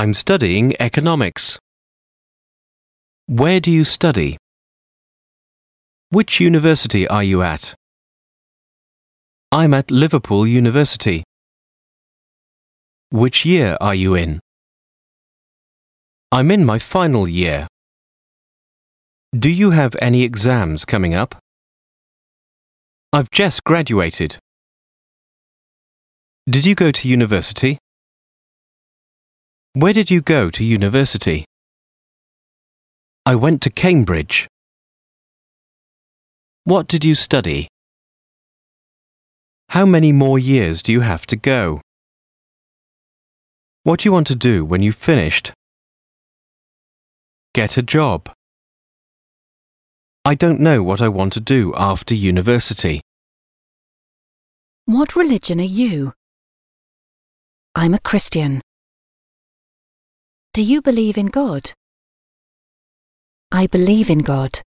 I'm studying economics. Where do you study? Which university are you at? I'm at Liverpool University. Which year are you in? I'm in my final year. Do you have any exams coming up? I've just graduated. Did you go to university? Where did you go to university? I went to Cambridge. What did you study? How many more years do you have to go? What do you want to do when you've finished? Get a job. I don't know what I want to do after university. What religion are you? I'm a Christian. Do you believe in God? I believe in God.